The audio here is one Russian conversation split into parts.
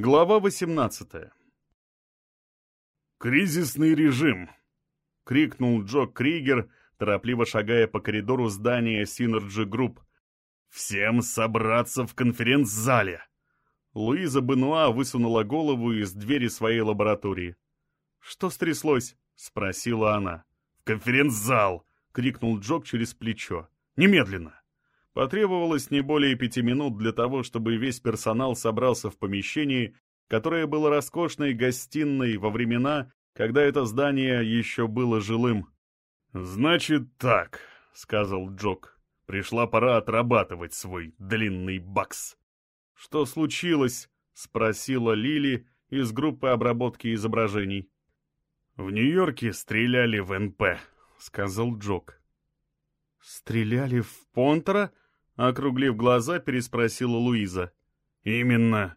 Глава 18 «Кризисный режим!» — крикнул Джо Кригер, торопливо шагая по коридору здания Synergy Group. «Всем собраться в конференц-зале!» Луиза Бенуа высунула голову из двери своей лаборатории. «Что стряслось?» — спросила она. «В конференц-зал!» — крикнул Джок через плечо. «Немедленно!» Потребовалось не более пяти минут для того, чтобы весь персонал собрался в помещении, которое было роскошной гостиной во времена, когда это здание еще было жилым. «Значит так», — сказал Джок, — «пришла пора отрабатывать свой длинный бакс». «Что случилось?» — спросила Лили из группы обработки изображений. «В Нью-Йорке стреляли в НП», — сказал Джок. «Стреляли в Понтера?» Округлив глаза, переспросила Луиза. «Именно.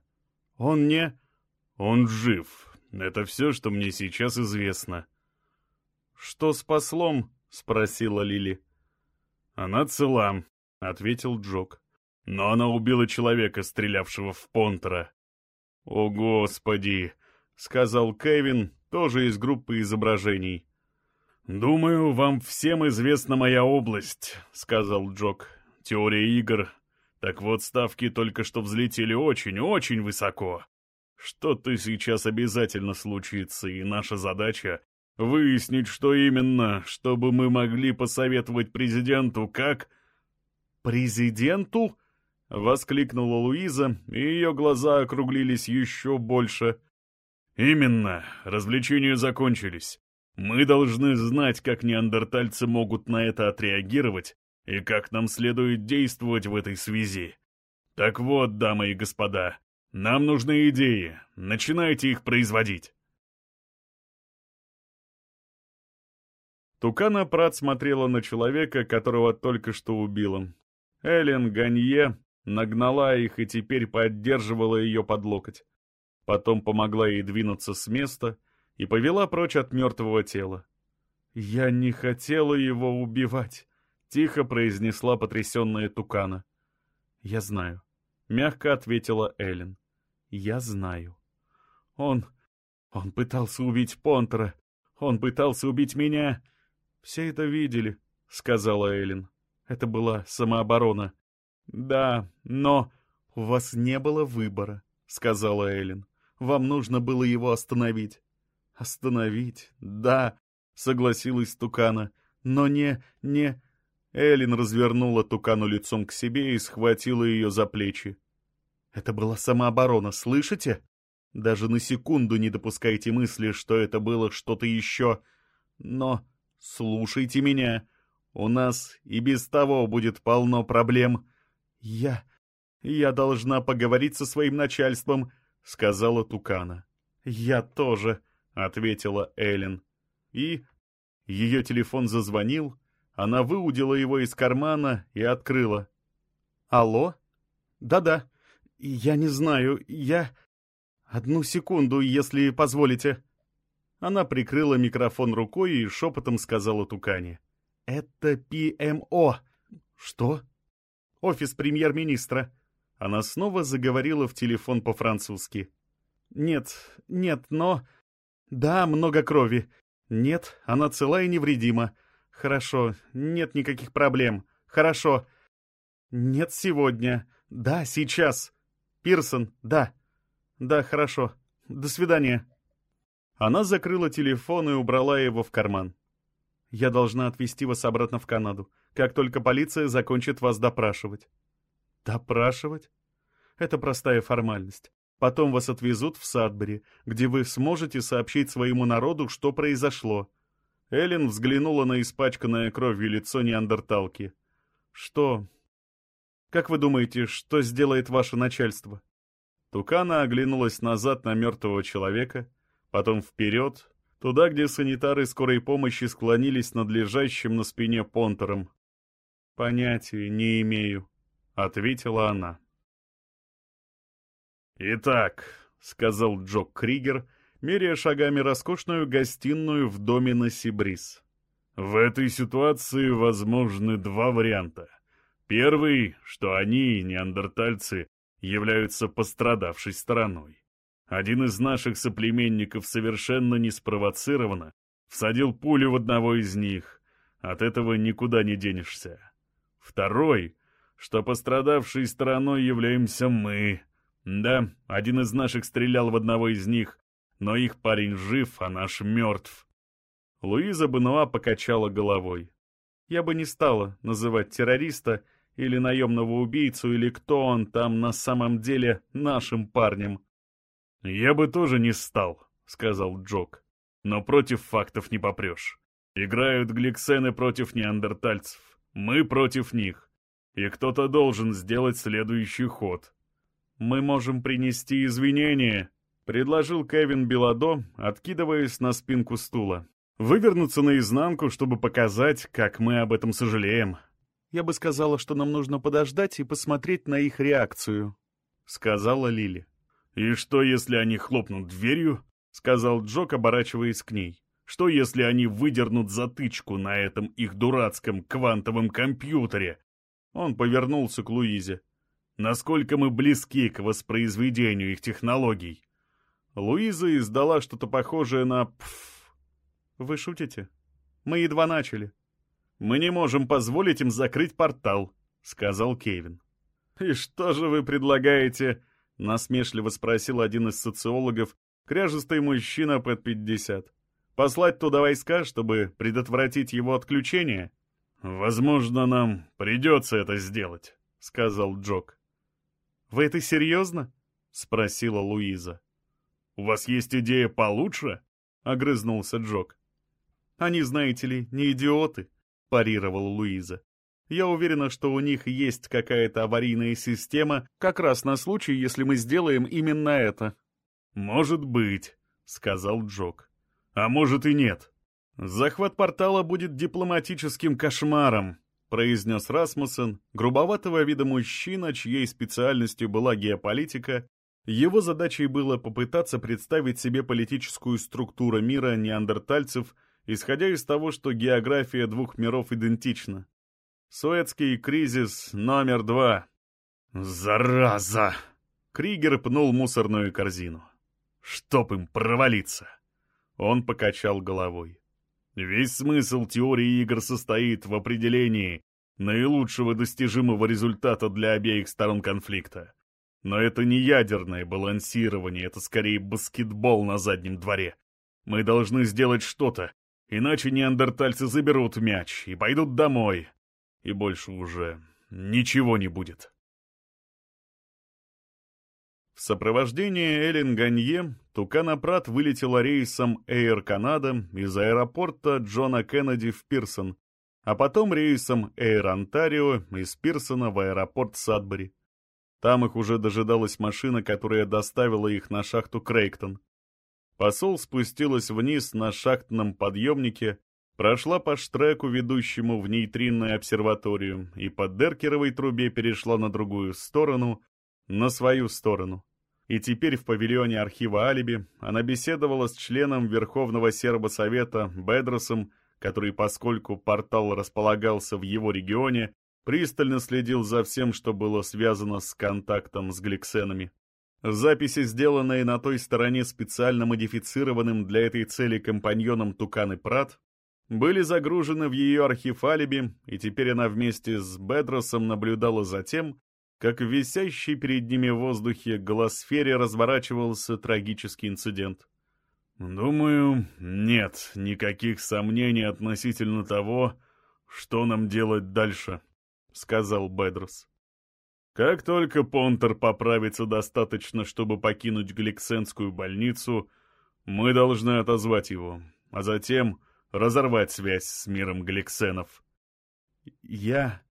Он не...» «Он жив. Это все, что мне сейчас известно». «Что с послом?» — спросила Лили. «Она цела», — ответил Джок. «Но она убила человека, стрелявшего в Понтера». «О, Господи!» — сказал Кевин, тоже из группы изображений. «Думаю, вам всем известна моя область», — сказал Джок теория игр. Так вот, ставки только что взлетели очень-очень высоко. Что-то сейчас обязательно случится, и наша задача — выяснить, что именно, чтобы мы могли посоветовать президенту, как... «Президенту?» — воскликнула Луиза, и ее глаза округлились еще больше. «Именно, развлечения закончились. Мы должны знать, как неандертальцы могут на это отреагировать, и как нам следует действовать в этой связи. Так вот, дамы и господа, нам нужны идеи, начинайте их производить. Тукана Прат смотрела на человека, которого только что убила. Эллен Ганье нагнала их и теперь поддерживала ее под локоть. Потом помогла ей двинуться с места и повела прочь от мертвого тела. «Я не хотела его убивать», Тихо произнесла потрясенная Тукана. «Я знаю», — мягко ответила Эллен. «Я знаю. Он... он пытался убить Понтера. Он пытался убить меня. Все это видели», — сказала Эллен. «Это была самооборона». «Да, но у вас не было выбора», — сказала Эллен. «Вам нужно было его остановить». «Остановить? Да», — согласилась Тукана. «Но не... не...» Эллен развернула Тукану лицом к себе и схватила ее за плечи. «Это была самооборона, слышите? Даже на секунду не допускайте мысли, что это было что-то еще. Но слушайте меня. У нас и без того будет полно проблем. Я... я должна поговорить со своим начальством», — сказала Тукана. «Я тоже», — ответила Эллен. И ее телефон зазвонил, она выудила его из кармана и открыла. «Алло? Да-да. Я не знаю. Я... Одну секунду, если позволите». Она прикрыла микрофон рукой и шепотом сказала Тукане. «Это ПМО». «Что?» «Офис премьер-министра». Она снова заговорила в телефон по-французски. «Нет, нет, но...» «Да, много крови. Нет, она цела и невредима. Хорошо, нет никаких проблем. Хорошо. Нет сегодня. Да, сейчас. Пирсон, да. Да, хорошо. До свидания. Она закрыла телефон и убрала его в карман. Я должна отвезти вас обратно в Канаду, как только полиция закончит вас допрашивать. Допрашивать? Это простая формальность. Потом вас отвезут в Садбери, где вы сможете сообщить своему народу, что произошло. Эллен взглянула на испачканное кровью лицо неандерталки. «Что? Как вы думаете, что сделает ваше начальство?» Тукана оглянулась назад на мертвого человека, потом вперед, туда, где санитары скорой помощи склонились над лежащим на спине понтером. «Понятия не имею», — ответила она. «Итак», — сказал Джок Кригер, — меряя шагами роскошную гостиную в доме на Сибрис. В этой ситуации возможны два варианта. Первый, что они, неандертальцы, являются пострадавшей стороной. Один из наших соплеменников совершенно неспровоцированно всадил пулю в одного из них. От этого никуда не денешься. Второй, что пострадавшей стороной являемся мы. Да, один из наших стрелял в одного из них, но их парень жив, а наш мертв. Луиза Бенуа покачала головой. Я бы не стала называть террориста или наемного убийцу, или кто он там на самом деле нашим парнем. «Я бы тоже не стал», — сказал Джок. «Но против фактов не попрешь. Играют гликсены против неандертальцев. Мы против них. И кто-то должен сделать следующий ход». «Мы можем принести извинения», — предложил Кевин Беладо, откидываясь на спинку стула. «Вывернуться наизнанку, чтобы показать, как мы об этом сожалеем». «Я бы сказала, что нам нужно подождать и посмотреть на их реакцию», — сказала Лили. «И что, если они хлопнут дверью?» — сказал Джок, оборачиваясь к ней. «Что, если они выдернут затычку на этом их дурацком квантовом компьютере?» Он повернулся к Луизе. «Насколько мы близки к воспроизведению их технологий?» Луиза издала что-то похожее на «пф». «Вы шутите? Мы едва начали». «Мы не можем позволить им закрыть портал», — сказал Кевин. «И что же вы предлагаете?» — насмешливо спросил один из социологов, кряжестый мужчина под пятьдесят. «Послать туда войска, чтобы предотвратить его отключение?» «Возможно, нам придется это сделать», — сказал Джок. «Вы это серьезно?» — спросила Луиза. «У вас есть идея получше?» — огрызнулся Джок. «Они, знаете ли, не идиоты», — парировала Луиза. «Я уверена, что у них есть какая-то аварийная система как раз на случай, если мы сделаем именно это». «Может быть», — сказал Джок. «А может и нет. Захват портала будет дипломатическим кошмаром», — произнес Расмуссен, грубоватого вида мужчина, чьей специальностью была геополитика его задачей было попытаться представить себе политическую структуру мира неандертальцев, исходя из того, что география двух миров идентична. Суэцкий кризис номер два. «Зараза!» Кригер пнул мусорную корзину. «Чтоб им провалиться!» Он покачал головой. «Весь смысл теории игр состоит в определении наилучшего достижимого результата для обеих сторон конфликта. Но это не ядерное балансирование, это скорее баскетбол на заднем дворе. Мы должны сделать что-то, иначе неандертальцы заберут мяч и пойдут домой. И больше уже ничего не будет. В сопровождении Эллен Ганье Тукана Прат вылетела рейсом Air Canada из аэропорта Джона Кеннеди в Пирсон, а потом рейсом Air Ontario из Пирсона в аэропорт Садбери. Там их уже дожидалась машина, которая доставила их на шахту Крейктон. Посол спустилась вниз на шахтном подъемнике, прошла по штреку, ведущему в нейтринную обсерваторию, и по Деркеровой трубе перешла на другую сторону, на свою сторону. И теперь в павильоне архива Алиби она беседовала с членом Верховного Сербосовета Бедросом, который, поскольку портал располагался в его регионе, пристально следил за всем, что было связано с контактом с гликсенами. Записи, сделанные на той стороне специально модифицированным для этой цели компаньоном Туканы Прат, были загружены в ее архив алиби, и теперь она вместе с Бедросом наблюдала за тем, как в висящей перед ними в воздухе голосфере разворачивался трагический инцидент. «Думаю, нет никаких сомнений относительно того, что нам делать дальше», — сказал Бедрос. «Как только Понтер поправится достаточно, чтобы покинуть Гликсенскую больницу, мы должны отозвать его, а затем разорвать связь с миром Гликсенов». «Я...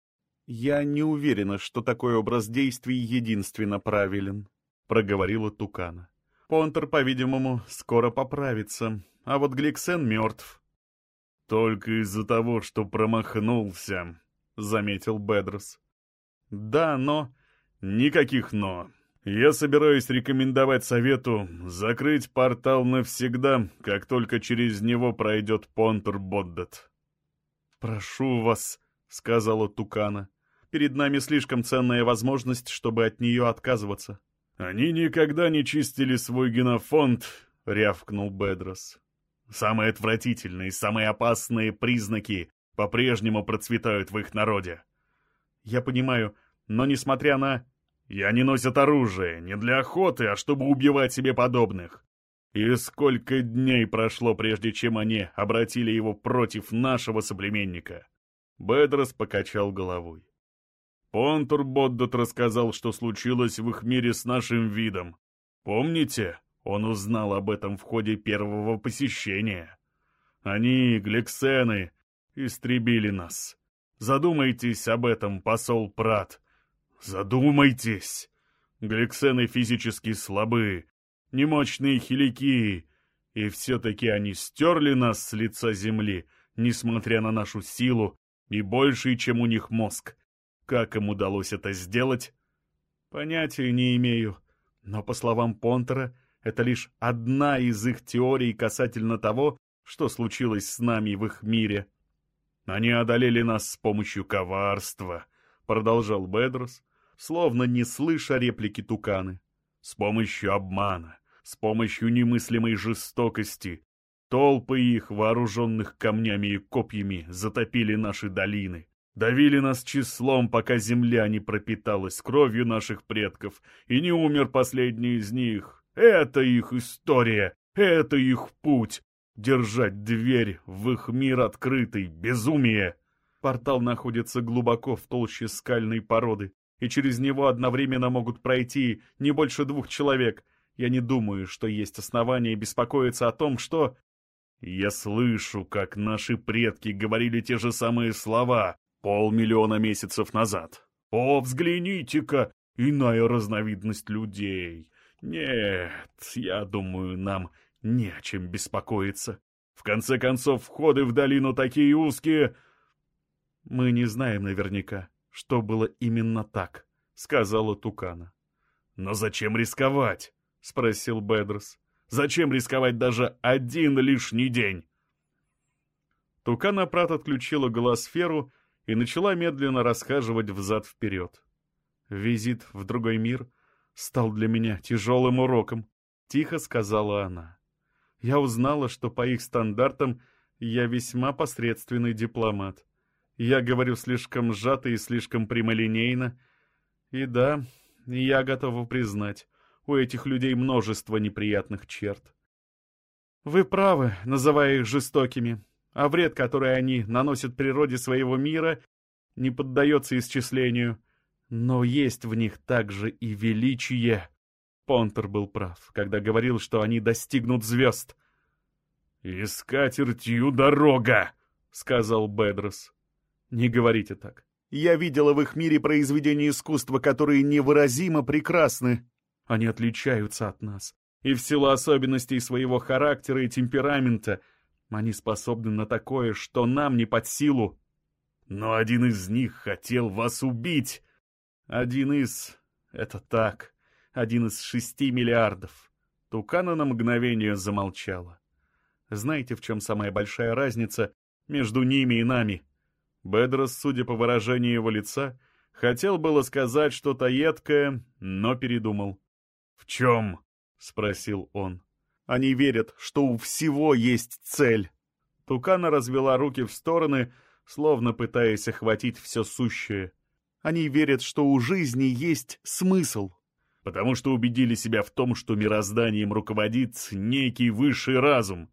я не уверена, что такой образ действий единственно правилен», — проговорила Тукана. «Понтер, по-видимому, скоро поправится, а вот Гликсен мертв». «Только из-за того, что промахнулся», заметил Бедрос. «Да, но...» «Никаких «но». Я собираюсь рекомендовать совету закрыть портал навсегда, как только через него пройдет Понтер Боддет». «Прошу вас», — сказала Тукана. «Перед нами слишком ценная возможность, чтобы от нее отказываться». «Они никогда не чистили свой генофонд», — рявкнул Бедрос. «Самые отвратительные, самые опасные признаки по-прежнему процветают в их народе». «Я понимаю, но несмотря на...» «И они носят оружие не для охоты, а чтобы убивать себе подобных. И сколько дней прошло, прежде чем они обратили его против нашего соплеменника?» Бедрос покачал головой. Понтур Боддот рассказал, что случилось в их мире с нашим видом. Помните? Он узнал об этом в ходе первого посещения. Они, гликсены, истребили нас. Задумайтесь об этом, посол Прат. Задумайтесь. Гликсены физически слабы, немощные хилики, и все-таки они стерли нас с лица земли, несмотря на нашу силу и больший, чем у них мозг. Как им удалось это сделать? Понятия не имею. Но, по словам Понтера, это лишь одна из их теорий касательно того, что случилось с нами в их мире. Они одолели нас с помощью коварства, продолжал Бедрос, словно не слыша реплики Туканы. С помощью обмана, с помощью немыслимой жестокости. Толпы их, вооруженных камнями и копьями, затопили наши долины. Давили нас числом, пока земля не пропиталась кровью наших предков, и не умер последний из них. Это их история, это их путь. Держать дверь в их мир открытый — безумие. Портал находится глубоко в толще скальной породы, и через него одновременно могут пройти не больше двух человек. Я не думаю, что есть основания беспокоиться о том, что... Я слышу, как наши предки говорили те же самые слова, Полмиллиона месяцев назад. О, взгляните-ка, иная разновидность людей. Нет, я думаю, нам не о чем беспокоиться. В конце концов, входы в долину такие узкие... Мы не знаем наверняка, что было именно так, сказала Тукана. Но зачем рисковать? спросил Бедрос. Зачем рисковать даже один лишний день? Тукана Прат отключила голосферу и начала медленно расхаживать взад-вперед. Визит в другой мир стал для меня тяжелым уроком, тихо сказала она. Я узнала, что по их стандартам я весьма посредственный дипломат. Я говорю слишком сжато и слишком прямолинейно. И да, я готова признать, у этих людей множество неприятных черт. Вы правы, называя их жестокими а вред, который они наносят природе своего мира, не поддается исчислению. Но есть в них также и величие. Понтер был прав, когда говорил, что они достигнут звезд. «И скатертью дорога!» — сказал Бедрос. «Не говорите так. Я видела в их мире произведения искусства, которые невыразимо прекрасны. Они отличаются от нас. И в силу особенностей своего характера и темперамента — они способны на такое, что нам не под силу. Но один из них хотел вас убить. Один из... Это так. Один из шести миллиардов. Тукана на мгновение замолчала. Знаете, в чем самая большая разница между ними и нами? Бедрос, судя по выражению его лица, хотел было сказать что-то едкое, но передумал. «В чем?» — спросил он. Они верят, что у всего есть цель. Тукана развела руки в стороны, словно пытаясь охватить все сущее. Они верят, что у жизни есть смысл. Потому что убедили себя в том, что мирозданием руководит некий высший разум.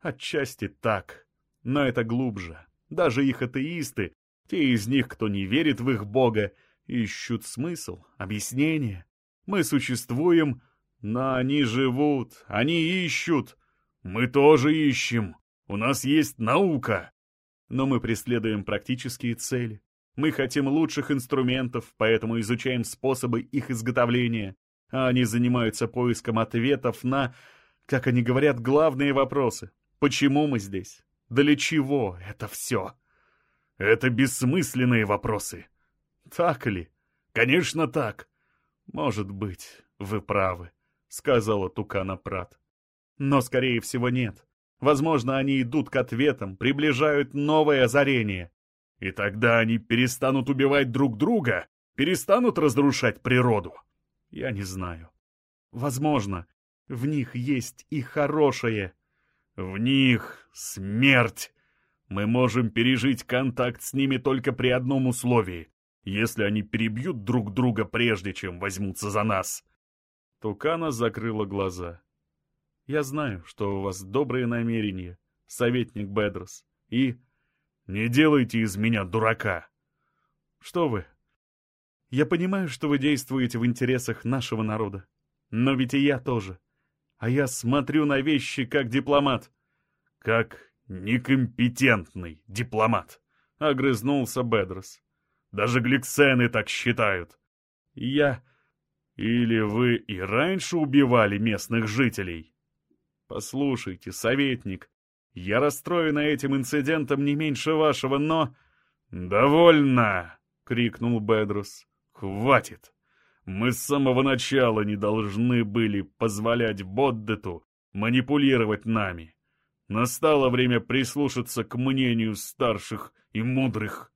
Отчасти так, но это глубже. Даже их атеисты, те из них, кто не верит в их Бога, ищут смысл, объяснение. Мы существуем, но они живут, они ищут. Мы тоже ищем. У нас есть наука. Но мы преследуем практические цели. Мы хотим лучших инструментов, поэтому изучаем способы их изготовления. А они занимаются поиском ответов на, как они говорят, главные вопросы. Почему мы здесь? Для чего это все? Это бессмысленные вопросы. Так ли? Конечно, так. Может быть, вы правы. — сказала Тукана Прат. «Но, скорее всего, нет. Возможно, они идут к ответам, приближают новое озарение. И тогда они перестанут убивать друг друга, перестанут разрушать природу. Я не знаю. Возможно, в них есть и хорошее. В них смерть. Мы можем пережить контакт с ними только при одном условии, если они перебьют друг друга прежде, чем возьмутся за нас. Тукана закрыла глаза. Я знаю, что у вас добрые намерения, советник Бедрос, и... Не делайте из меня дурака. Что вы? Я понимаю, что вы действуете в интересах нашего народа. Но ведь и я тоже. А я смотрю на вещи как дипломат. Как некомпетентный дипломат, — огрызнулся Бедрос. Даже гликсены так считают. Я... Или вы и раньше убивали местных жителей? Послушайте, советник, я расстроена этим инцидентом не меньше вашего, но...» «Довольно!» — крикнул Бедрус. «Хватит! Мы с самого начала не должны были позволять Боддету манипулировать нами. Настало время прислушаться к мнению старших и мудрых».